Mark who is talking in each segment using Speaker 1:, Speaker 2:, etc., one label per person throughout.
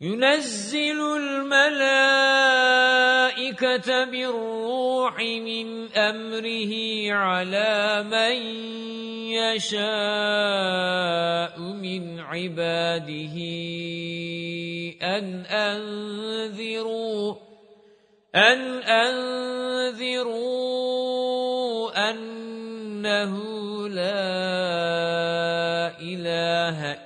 Speaker 1: ينزل الملائكة بالروح من أمره على من يشاء من عباده أن أنذروا أن أنذروا أنه لا إله إلا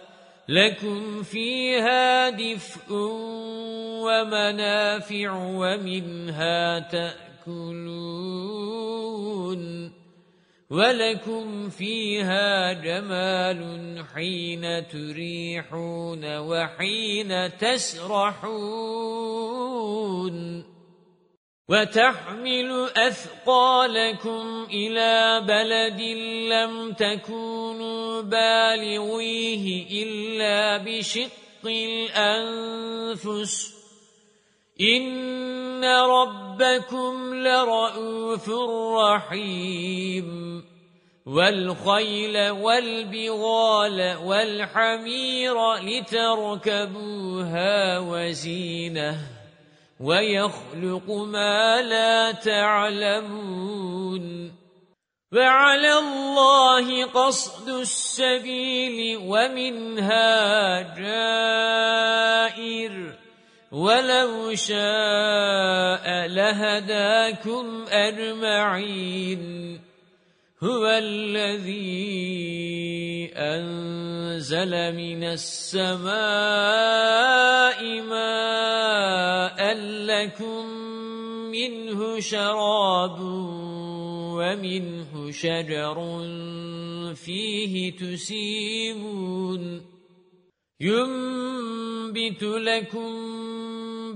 Speaker 1: لَكُمْ فِيهَا دِفْءٌ وَمَنَافِعُ وَمِنْهَا تَأْكُلُونَ وَلَكُمْ فِيهَا جَمَالٌ حِينَ تُرِيحُونَ وَحِينَ تَسْرَحُونَ وَتَحْمِلُ أَثْقَالَكُمْ إِلَى بَلَدٍ لَّمْ تَكُونُوا بَالِغِيهِ إِلَّا بِشِقِّ الْأَنفُسِ إِنَّ رَبَّكُمْ لَرَءُوفٌ رَّحِيمٌ وَالْخَيْلَ وَالْبِغَالَ وَالْحَمِيرَ لِتَرْكَبُوهَا وَزِينَةً وَيَخْلُقُ مَا لَا تَعْلَمُونَ وَعَلَى اللَّهِ قَصْدُ السَّبِيلِ وَمِنْهَا جَائِرٌ وَلَوْ شَاءَ لَهَدَاكُمْ أَجْمَعِينَ هُوَ الَّذِي أَنزَلَ مِنَ السَّمَاءِ مَاءً لَّكُم مِّنْهُ شَرَابٌ وَمِنْهُ شَجَرٌ فِيهِ تُسِيمُونَ يُنبِتُ لَكُم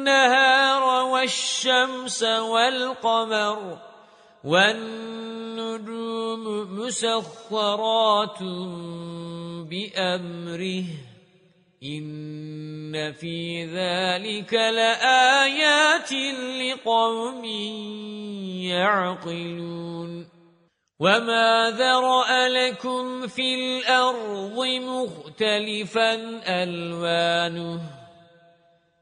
Speaker 1: النهار والشمس والقمر والنجوم مسخرات بأمره إن في ذلك لآيات لقوم يعقلون وَمَا ذَرَأَ لَكُمْ فِي الْأَرْضِ مُخْتَلِفًا أَلْوَانُهُ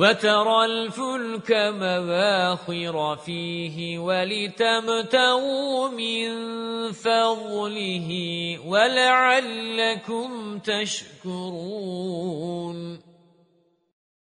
Speaker 1: وَتَرَى الْفُلْكَ مَوَاخِرَ فِيهِ وَلِتَبْتَغُوا مِنْ فَضْلِهِ وَلَعَلَّكُمْ تَشْكُرُونَ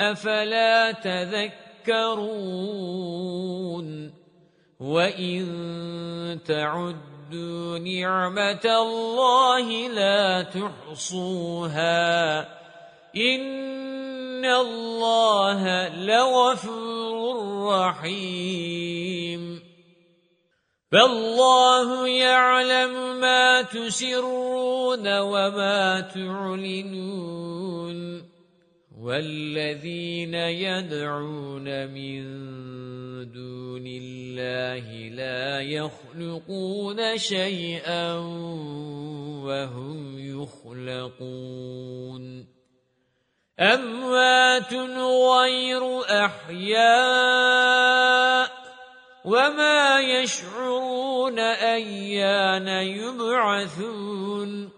Speaker 1: أَفَلَا تَذَكَّرُونَ وَإِن تَعُدُّوا نِعْمَةَ اللَّهِ لَا تُحْصُوهَا إِنَّ اللَّهَ لَغَفُورٌ رَّحِيمٌ فالله يعلم ما تسرون وما تعلنون وَالَّذِينَ يَدْعُونَ مِن دُونِ اللَّهِ لَا يَخْلُقُونَ شَيْئًا وَهُمْ يُخْلَقُونَ أَمْوَاتٌ غَيْرُ أَحْيَاءٍ وَمَا يَشْعُرُونَ أَيَّانَ يُبْعَثُونَ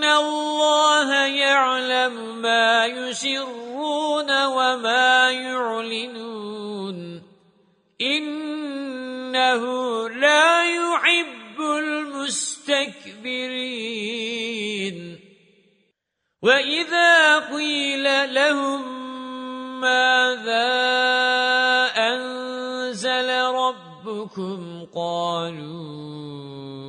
Speaker 1: إِنَّ اللَّهَ يَعْلَمُ مَا يُسِرُّونَ وَمَا يُعْلِنُونَ إِنَّهُ لَا يُحِبُّ الْمُسْتَكْبِرِينَ وَإِذَا قِيلَ لَهُم مَّاذَا أَنزَلَ رَبُّكُمْ قَالُوا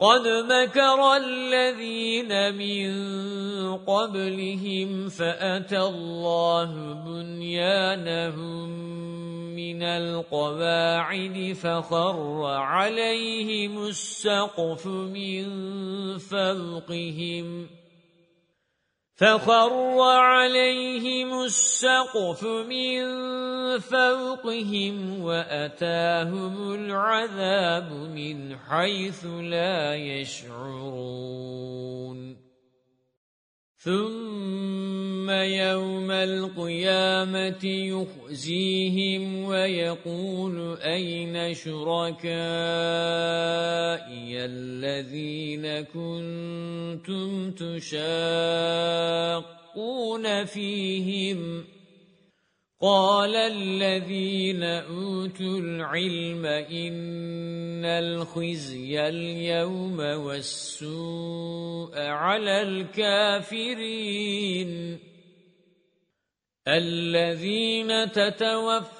Speaker 1: قَدْ مَكَرَ الَّذِينَ مِنْ قَبْلِهِمْ فَأَتَى اللَّهُ بُنْيَانَهُمْ مِنَ الْقَوَاعِدِ فَخَرَّ عَلَيْهِمُ السَّقْفُ مِنْ فَوْقِهِمْ فَخَرَّ عَلَيْهِمُ السَّقْفُ مِنْ فَوْقِهِمْ وَأَتَاهُمُ الْعَذَابُ مِنْ حَيْثُ لَا يَشْعُرُونَ ثُمَّ يَوْمَ الْقِيَامَةِ يُخْزِيهِمْ وَيَقُولُ أَيْنَ شُرَكَائِيَ الَّذِينَ كُنتُمْ تُشَاقُّونَ فِيهِمْ ۖ قَالَ الَّذِينَ أُوتُوا الْعِلْمَ إِنَّ الْخِزْيَ الْيَوْمَ وَالسُّوءَ عَلَى الْكَافِرِينَ الَّذِينَ تتوفرون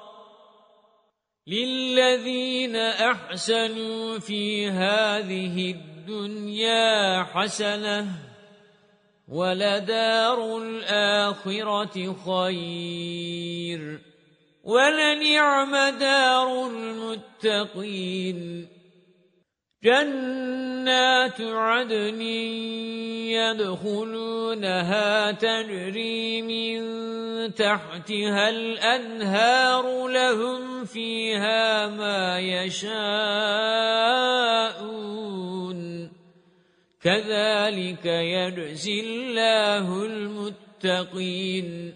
Speaker 1: لِلَّذِينَ أَحْسَنُوا فِي هَذِهِ الدُّنْيَا حَسَنَةٌ وَلَدَارُ الْآخِرَةِ خَيْرٌ وَلَنِعْمَ دَارُ الْمُتَّقِينَ جَنَّاتُ عَدْنٍ يَدْخُلُونَهَا تَجْرِي مِنْ تَحْتِهَا الْأَنْهَارُ لَهُمْ فِيهَا مَا يَشَاءُونَ كَذَلِكَ يَجْزِي اللَّهُ الْمُتَّقِينَ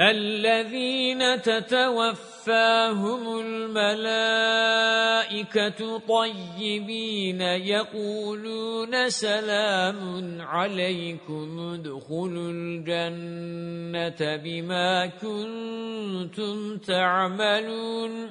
Speaker 1: الَّذِينَ تَتَوَفَّاهُمُ الْمَلَائِكَةُ طَيِّبِينَ يَقُولُونَ سَلَامٌ عَلَيْكُمْ ادْخُلُوا الْجَنَّةَ بِمَا كُنتُمْ تَعْمَلُونَ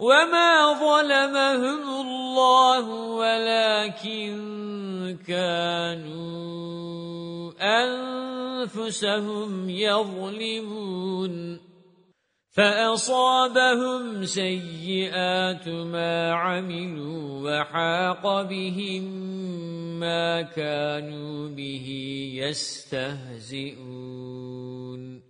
Speaker 1: وَمَا ظَلَمَهُمُ اللَّهُ وَلَكِن كَانُوا أَنفُسَهُمْ يَظْلِمُونَ فَأَصَابَهُمْ سَيِّئَاتُ مَا عَمِلُوا وَحَاقَ بِهِمْ مَا كَانُوا بِهِ يَسْتَهْزِئُونَ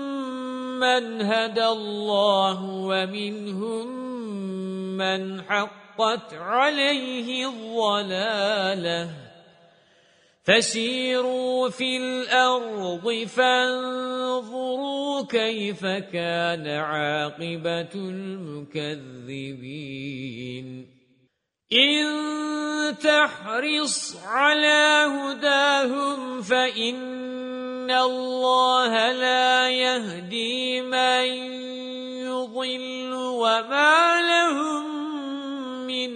Speaker 1: مَنْ هَدَى اللَّهُ وَمِنْهُمْ مَنْ حَقَّتْ عَلَيْهِ الضَّلَالَةُ فَسِيرُوا فِي الْأَرْضِ فَانظُرُوا كَيْفَ كَانَ عَاقِبَةُ الْمُكَذِّبِينَ إن تحرص على هداهم فإن الله لا يهدي من يضل وما لهم من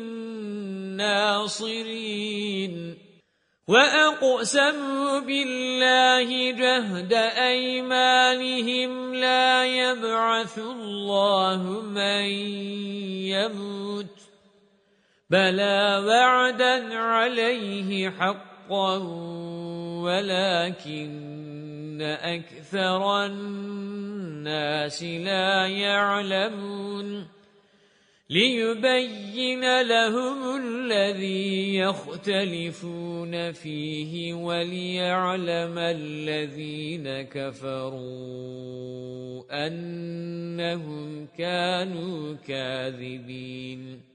Speaker 1: ناصرين وَأَقْسَمُوا بِاللَّهِ جَهْدَ أَيْمَانِهِمْ لَا يَبْعَثُ اللَّهُ مَن يَمُوتُ بَلَى وَعْدًا عَلَيْهِ حَقًّا وَلَكِنَّ أَكْثَرَ النَّاسِ لَا يَعْلَمُونَ لِيُبَيِّنَ لَهُمُ الَّذِي يَخْتَلِفُونَ فِيهِ وَلِيَعْلَمَ الَّذِينَ كَفَرُوا أَنَّهُمْ كَانُوا كَاذِبِينَ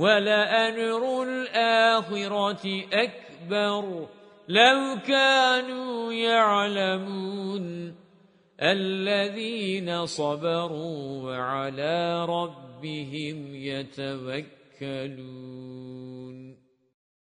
Speaker 1: وَلَأَجْرُ الْآخِرَةِ أَكْبَرُ لَوْ كَانُوا يَعْلَمُونَ الَّذِينَ صَبَرُوا وَعَلَى رَبِّهِمْ يَتَوَكَّلُونَ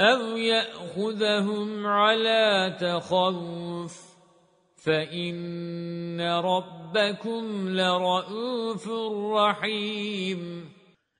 Speaker 1: أَوْ يَأْخُذَهُمْ عَلَى تَخَوُّفٍ فَإِنَّ رَبَّكُمْ لَرَءُوفٌ رَحِيمٌ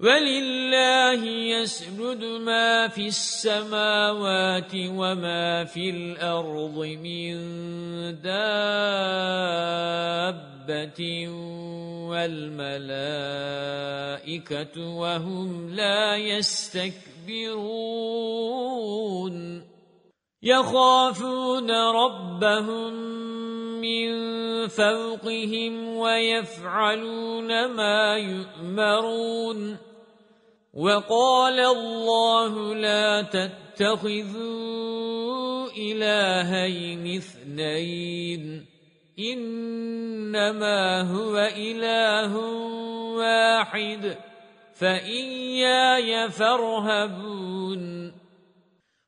Speaker 1: وَلِلَّهِ يَسْجُدُ مَا فِي السَّمَاوَاتِ وَمَا فِي الْأَرْضِ مِنْ دَابَّةٍ وَالْمَلَائِكَةُ وَهُمْ لَا يَسْتَكْبِرُونَ يَخَافُونَ رَبَّهُمْ مِنْ فَوْقِهِمْ وَيَفْعَلُونَ مَا يُؤْمَرُونَ وَقَالَ اللَّهُ لَا تَتَّخِذُوا إِلَٰهَيْنِ اثْنَيْنِ إِنَّمَا هُوَ إِلَٰهٌ وَاحِدٌ فَإِيَّايَ فَارْهَبُونِ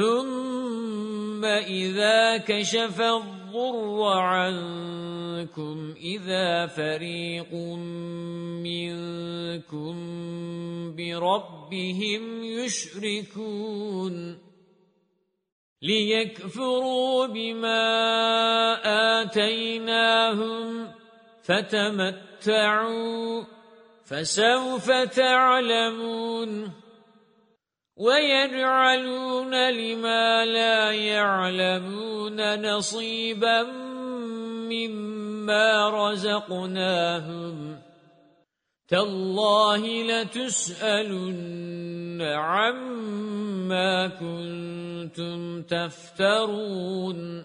Speaker 1: ثُمَّ إِذَا كَشَفَ الضُّرَّ عَنكُمْ إِذَا فَرِيقٌ مِنكُم بِرَبِّهِمْ يُشْرِكُونَ لِيَكْفُرُوا بِمَا آتَيْنَاهُمْ فَتَمَتَّعُوا فَسَوْفَ تَعْلَمُونَ وَيَجْعَلُونَ لِمَا لَا يَعْلَمُونَ نَصِيبًا مِّمَّا رَزَقْنَاهُمْ تَاللَّهِ لَتُسْأَلُنَّ عَمَّا كُنتُمْ تَفْتَرُونَ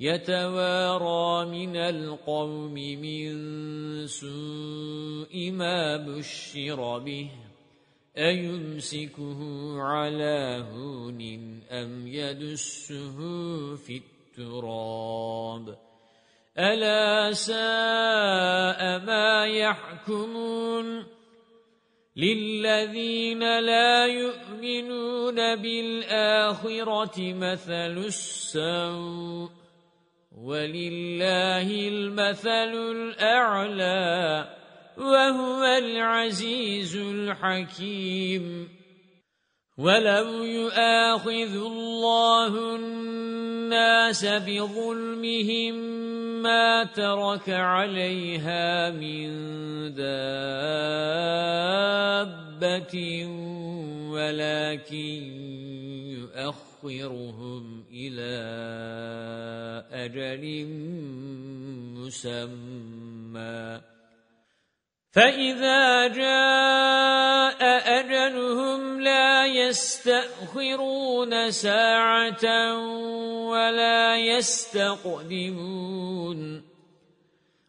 Speaker 1: يتوارى من القوم من سوء ما بشر به أيمسكه على هون أم يدسه في التراب ألا ساء ما يحكمون لِلَّذِينَ لَا يُؤْمِنُونَ بِالْآخِرَةِ مَثَلُ السَّوْءِ وَلِلَّهِ الْمَثَلُ الْأَعْلَى وَهُوَ الْعَزِيزُ الْحَكِيمُ وَلَوْ يُؤَاخِذُ اللَّهُ النَّاسَ بِظُلْمِهِمْ مَا تَرَكَ عَلَيْهَا مِنْ دَابَّةٍ وَلَكِنْ يُؤَخِذُ نُؤَخِّرُهُمْ إِلَى أَجَلٍ مُّسَمًّى فَإِذَا جَاءَ أَجَلُهُمْ لَا يَسْتَأْخِرُونَ سَاعَةً وَلَا يَسْتَقْدِمُونَ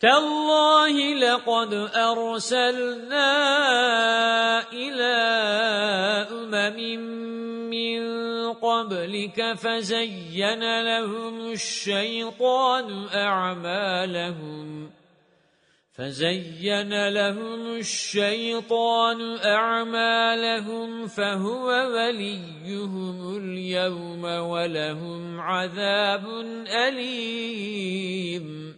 Speaker 1: تالله لقد أرسلنا إلى أمم من قبلك فزين لهم الشيطان أعمالهم فَزَيَّنَ لَهُمُ الشَّيْطَانُ أَعْمَالَهُمْ فَهُوَ وَلِيُّهُمُ الْيَوْمَ وَلَهُمْ عَذَابٌ أَلِيمٌ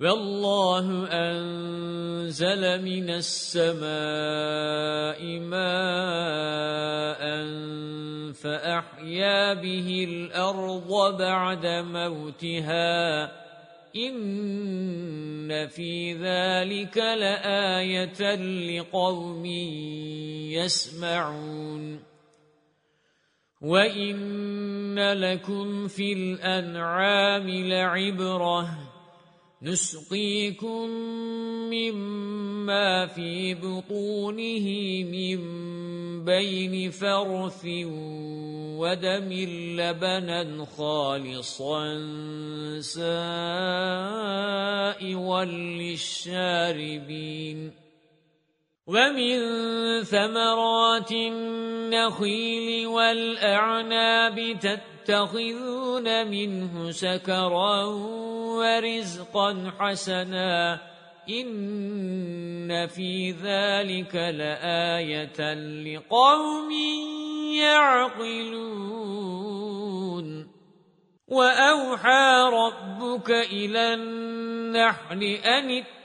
Speaker 1: وَاللَّهُ أَنزَلَ مِنَ السَّمَاءِ مَاءً فَأَحْيَا بِهِ الْأَرْضَ بَعْدَ مَوْتِهَا إِنَّ فِي ذَلِكَ لَآيَةً لِقَوْمٍ يَسْمَعُونَ وَإِنَّ لَكُمْ فِي الْأَنْعَامِ لَعِبْرَةً نسقيكم مما في بطونه من بين فرث ودم لبنا خالصا سائوا للشاربين وَمِن ثَمَرَاتِ النَّخِيلِ وَالْأَعْنَابِ تَتَّخِذُونَ مِنْهُ سَكَرًا وَرِزْقًا حَسَنًا إِنَّ فِي ذَلِكَ لَآيَةً لِقَوْمٍ يَعْقِلُونَ وَأَوْحَى رَبُّكَ إِلَى النَّحْلِ أَنِ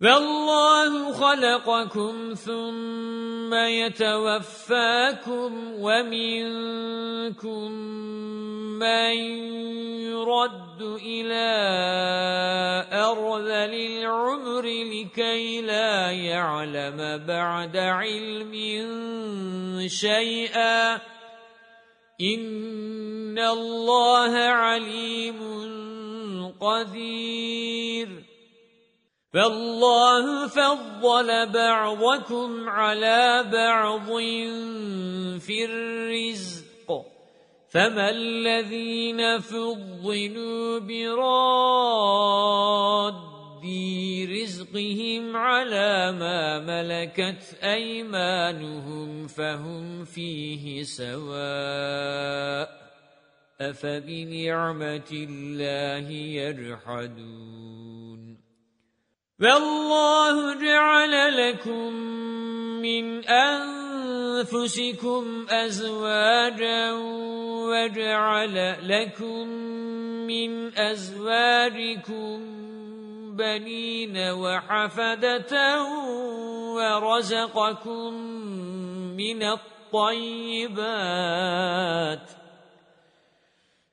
Speaker 1: وَاللَّهُ خَلَقَكُمْ ثُمَّ يَتَوَفَّاكُمْ وَمِنْكُمْ مَنْ يُرَدُّ إِلَى أَرْذَلِ الْعُمْرِ لِكَيْ لَا يَعْلَمَ بَعْدَ عِلْمٍ شَيْئًا إِنَّ اللَّهَ عَلِيمٌ قَدِيرٌ فالله فضل بعضكم على بعض في الرزق فما الذين فضلوا براد رزقهم على ما ملكت أيمانهم فهم فيه سواء أفبنعمة الله يرحدون وَاللَّهُ جَعَلَ لَكُم مِّنْ أَنفُسِكُمْ أَزْوَاجًا وَجَعَلَ لَكُم مِّنْ أَزْوَاجِكُمْ بَنِينَ وَحَفَدَةً وَرَزَقَكُم مِّنَ الطَّيِّبَاتِ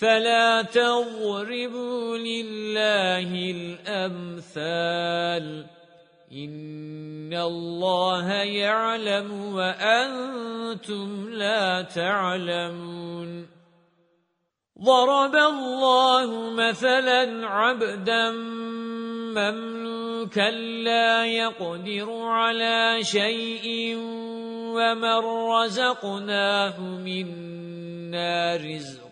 Speaker 1: فَلَا تَضْرِبُوا لِلَّهِ الْأَمْثَالَ إِنَّ اللَّهَ يَعْلَمُ وَأَنْتُمْ لَا تَعْلَمُونَ ضَرَبَ اللَّهُ مَثَلًا عَبْدًا مَمْلُوكًا لَا يَقْدِرُ عَلَى شَيْءٍ وَمَنْ رَزَقْنَاهُ مِنَّا رِزْقًا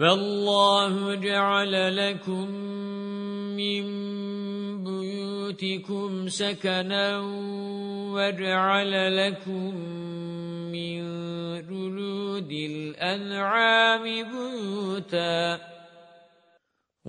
Speaker 1: وَاللَّهُ جَعَلَ لَكُم مِّن بُيُوتِكُمْ سَكَنًا وَجَعَلَ لَكُم مِّن جُلُودِ الْأَنْعَامِ بُيُوتًا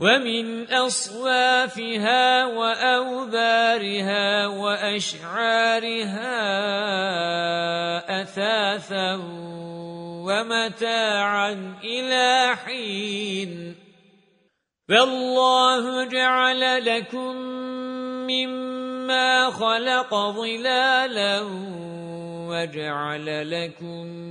Speaker 1: وَمِنْ أَصْوَافِهَا وَأَوْبَارِهَا وَأَشْعَارِهَا أَثَاثًا وَمَتَاعًا إِلَى حِينٍ فَاللَّهُ جَعَلَ لَكُم مِّمَّا خَلَقَ ظِلَالًا وَجَعَلَ لَكُم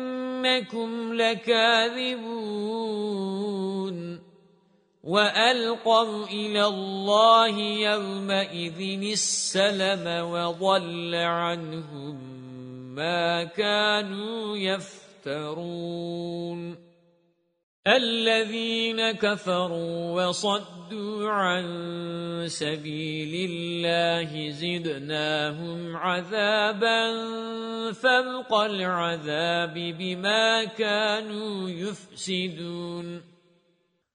Speaker 1: إنكم لكاذبون وألقوا إلى الله يومئذ السلم وضل عنهم ما كانوا يفترون الَّذِينَ كَفَرُوا وَصَدُّوا عَن سَبِيلِ اللَّهِ زِدْنَاهُمْ عَذَابًا فَوْقَ الْعَذَابِ بِمَا كَانُوا يُفْسِدُونَ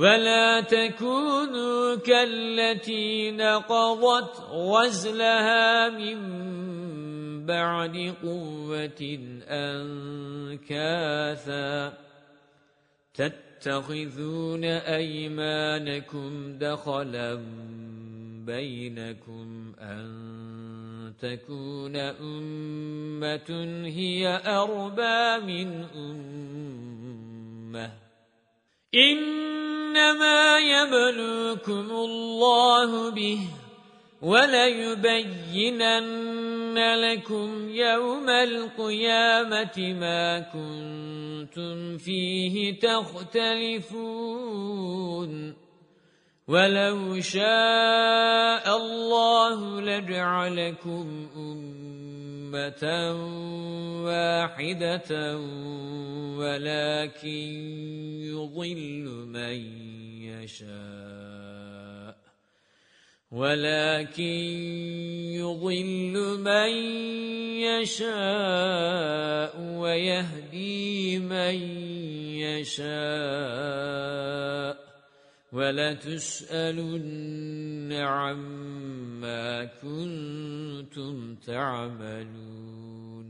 Speaker 1: وَلَا تَكُونُوا كَالَّتِي نَقَضَتْ غَزْلَهَا مِنْ بَعْدِ قُوَّةٍ أَنْكَاثًا تَتَّخِذُونَ أَيْمَانَكُمْ دَخَلًا بَيْنَكُمْ أَنْ تَكُونَ أُمَّةٌ هِيَ أَرْبَى مِنْ أُمَّةٍ إنما يبلوكم الله به وَلَيُبَيِّنَنَّ لَكُمْ يَوْمَ الْقِيَامَةِ مَا كُنْتُمْ فِيهِ تَخْتَلِفُونَ وَلَوْ شَاءَ اللَّهُ لَجَعَلَكُمْ أُمَّةً أُمَّةً وَاحِدَةً وَلَكِنْ يُضِلُّ مَنْ يَشَاءُ وَلَكِنْ يُضِلُّ مَنْ يَشَاءُ وَيَهْدِي مَنْ يَشَاءُ وَلَتُسْأَلُنَّ عَمَّا كُنْتُمْ تَعْمَلُونَ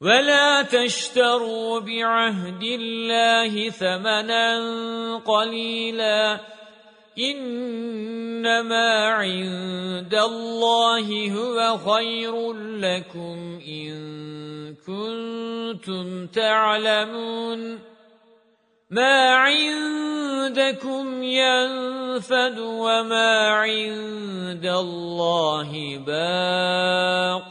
Speaker 1: وَلَا تَشْتَرُوا بِعَهْدِ اللَّهِ ثَمَنًا قَلِيلًا إِنَّمَا عِندَ اللَّهِ هُوَ خَيْرٌ لَّكُمْ إِن كُنتُمْ تَعْلَمُونَ مَا عِندَكُمْ يَنفَدُ وَمَا عِندَ اللَّهِ بَاقٍ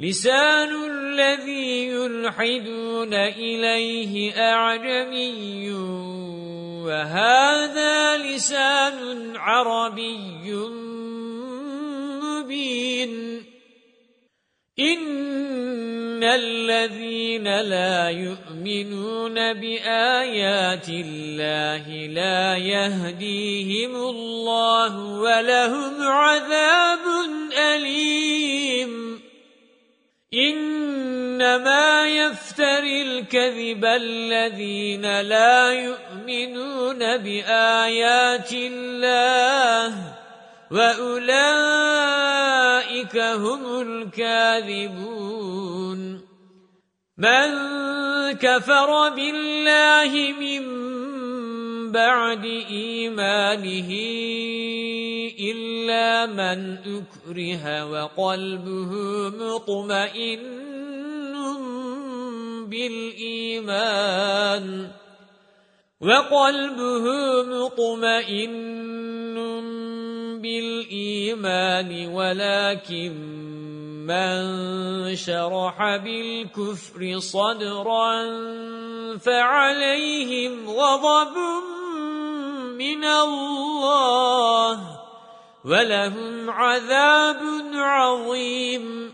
Speaker 1: لسان الذي يلحدون إليه أعجمي وهذا لسان عربي مبين إِنَّ الَّذِينَ لَا يُؤْمِنُونَ بِآيَاتِ اللَّهِ لَا يَهْدِيهِمُ اللَّهُ وَلَهُمْ عَذَابٌ أَلِيمٌ إنما يفتري الكذب الذين لا يؤمنون بآيات الله وأولئك هم الكاذبون من كفر بالله من بَعْدِ إِيمَانِهِ إِلَّا مَنْ أُكْرِهَ وَقَلْبُهُ مُطْمَئِنٌّ بِالْإِيمَانِ وَقَلْبُهُ مُطْمَئِنٌّ بِالْإِيمَانِ وَلَكِنْ مَنْ شَرَحَ بِالْكُفْرِ صَدْرًا فَعَلَيْهِمْ غَضَبٌ مِنَ اللَّهِ وَلَهُمْ عَذَابٌ عَظِيمٌ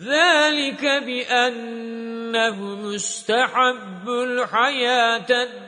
Speaker 1: ذَلِكَ بِأَنَّهُمْ اسْتَحَبُّوا الْحَيَاةَ الدنيا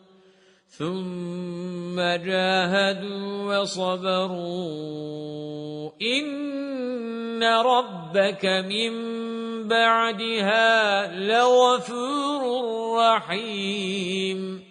Speaker 1: ثُمَّ جَاهَدُوا وَصَبَرُوا إِنَّ رَبَّكَ مِن بَعْدِهَا لَغَفُورٌ رَّحِيمٌ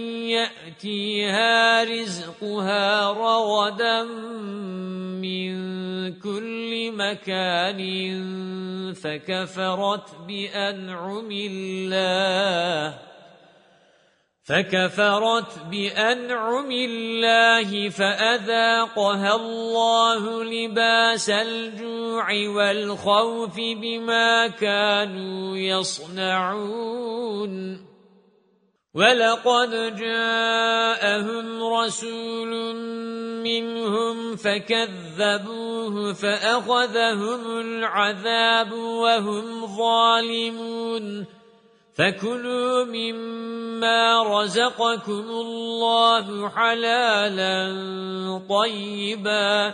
Speaker 1: يأتيها رزقها رغدا من كل مكان فكفرت بأنعم الله فَكَفَرَتْ بِأَنْعُمِ اللَّهِ فَأَذَاقَهَا اللَّهُ لِبَاسَ الْجُوعِ وَالْخَوْفِ بِمَا كَانُوا يَصْنَعُونَ وَلَقَدْ جَاءَهُمْ رَسُولٌ مِّنْهُمْ فَكَذَّبُوهُ فَأَخَذَهُمُ الْعَذَابُ وَهُمْ ظَالِمُونَ فَكُلُوا مِمَّا رَزَقَكُمُ اللَّهُ حَلَالًا طَيِّبًا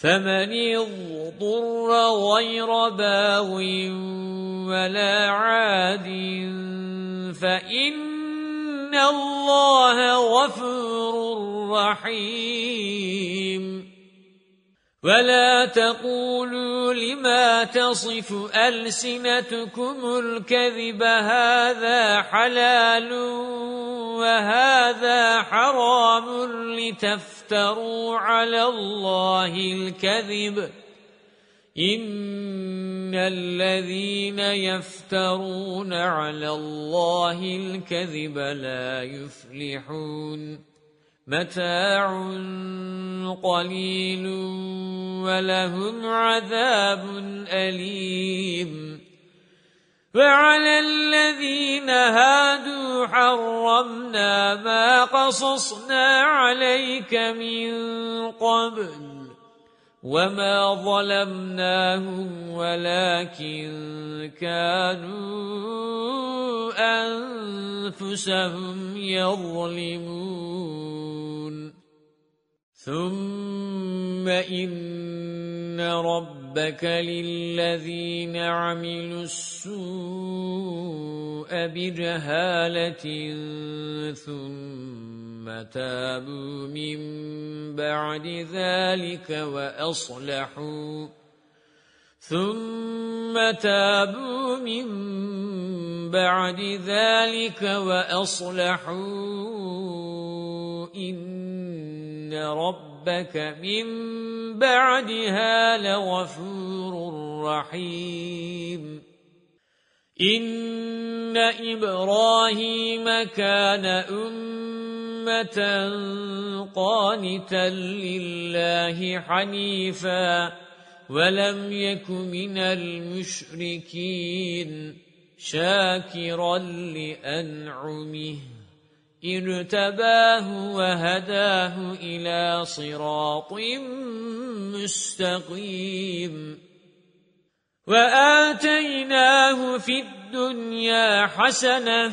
Speaker 1: فَمَنِ يضر غَيْرَ بَاغٍ وَلَا عَادٍ فَإِنَّ اللَّهَ غَفُورٌ رَّحِيمٌ وَلَا تَقُولُوا لِمَا تَصِفُ أَلْسِنَتُكُمُ الْكَذِبَ هَذَا حَلَالٌ وَهَذَا حَرَامٌ لِتَفْتَرُوا عَلَى اللَّهِ الْكَذِبَ إِنَّ الَّذِينَ يَفْتَرُونَ عَلَى اللَّهِ الْكَذِبَ لَا يُفْلِحُونَ متاع قليل ولهم عذاب أليم وعلى الذين هادوا حرمنا ما قصصنا عليك من قبل وَمَا ظَلَمْنَاهُمْ وَلَكِنْ كَانُوا أَنفُسَهُمْ يَظْلِمُونَ ثُمَّ إِنَّ رَبَّكَ لِلَّذِينَ عَمِلُوا السُّوءَ بِجَهَالَةٍ ثُمَّ ثُمَّ تَابُوا مِنْ بَعْدِ ذَلِكَ وَأَصْلَحُوا ثُمَّ تَابُوا مِنْ بَعْدِ ذَلِكَ وَأَصْلَحُوا إِنَّ رَبَّكَ مِنْ بَعْدِهَا لَغَفُورٌ رَحِيمٌ إِنَّ إِبْرَاهِيمَ كَانَ أُمَّةً أُمَّةً قَانِتًا لِلَّهِ حَنِيفًا وَلَمْ يَكُ مِنَ الْمُشْرِكِينَ شَاكِرًا لِأَنْعُمِهِ ارتباه وهداه إلى صراط مستقيم وآتيناه في الدنيا حسنةً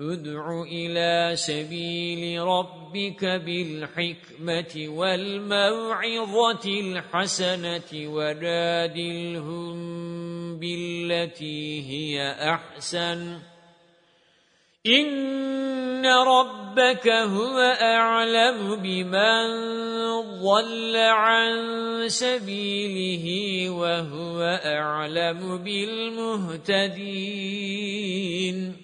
Speaker 1: ادع إلى سبيل ربك بالحكمة والموعظة الحسنة وَجَادِلْهُم بالتي هي أحسن إن ربك هو أعلم بمن ضل عن سبيله وهو أعلم بالمهتدين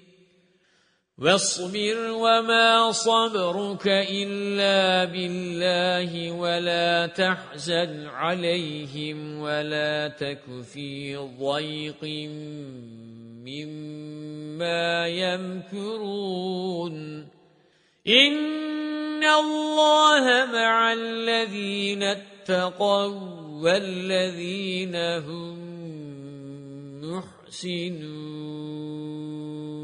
Speaker 1: وَاصْبِرْ وَمَا صَبْرُكَ إِلَّا بِاللَّهِ وَلَا تَحْزَنْ عَلَيْهِمْ وَلَا تَكُ فِي ضَيْقٍ مِّمَّا يَمْكُرُونَ إِنَّ اللَّهَ مَعَ الَّذِينَ اتَّقَوْا وَالَّذِينَ هُمْ مُحْسِنُونَ